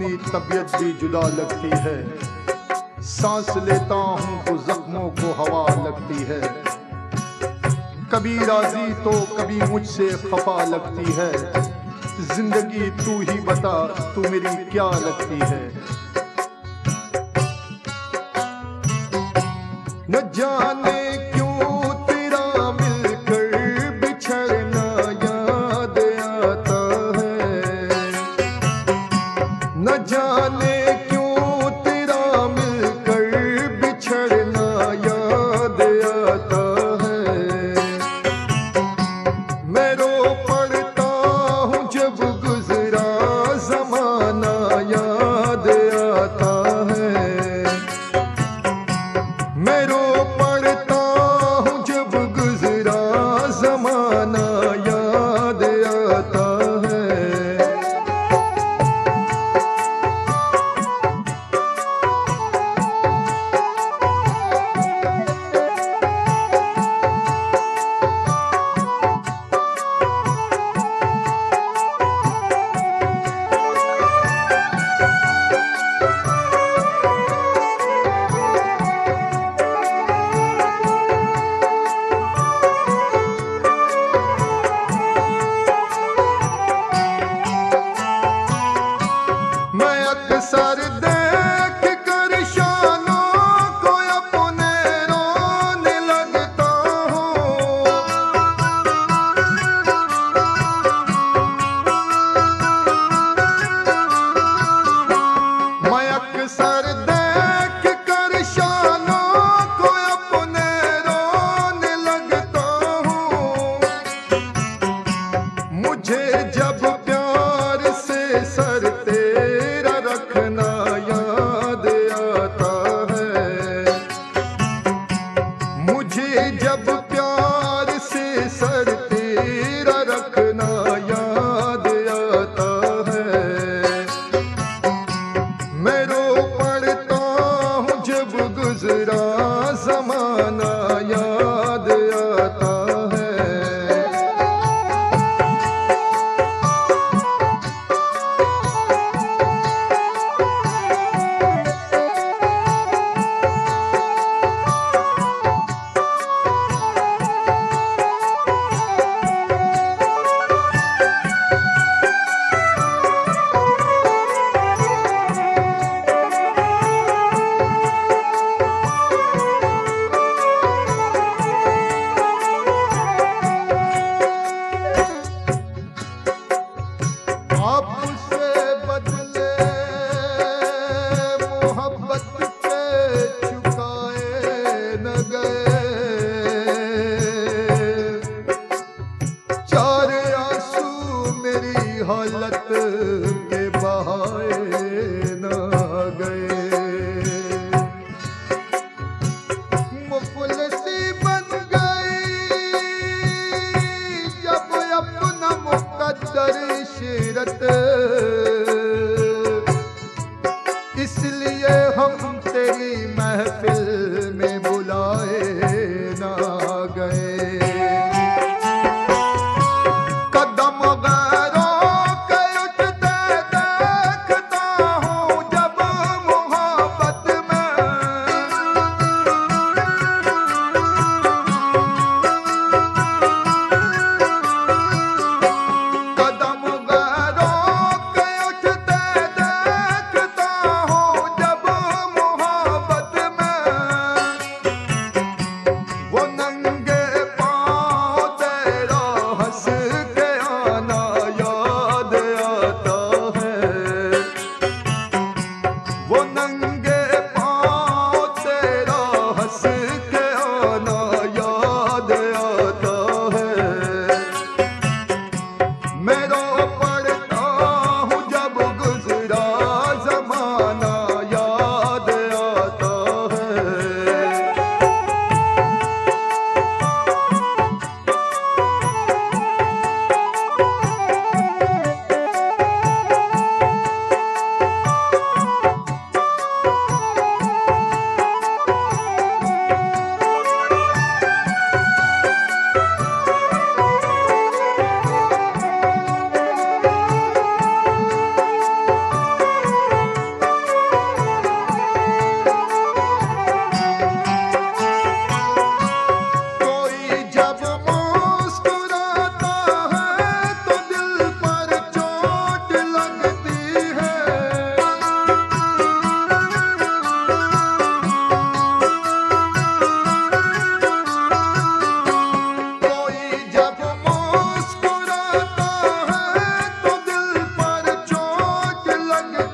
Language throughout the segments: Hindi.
अपनी तबीयत भी जुदा लगती है। सांस लेता हूँ तो जख्मों को हवा लगती है। कभी राज़ी तो कभी मुझसे खफा लगती है। ज़िंदगी तू ही बता, तू मेरी क्या लगती है? ਜਗਤ Thank you.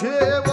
绝。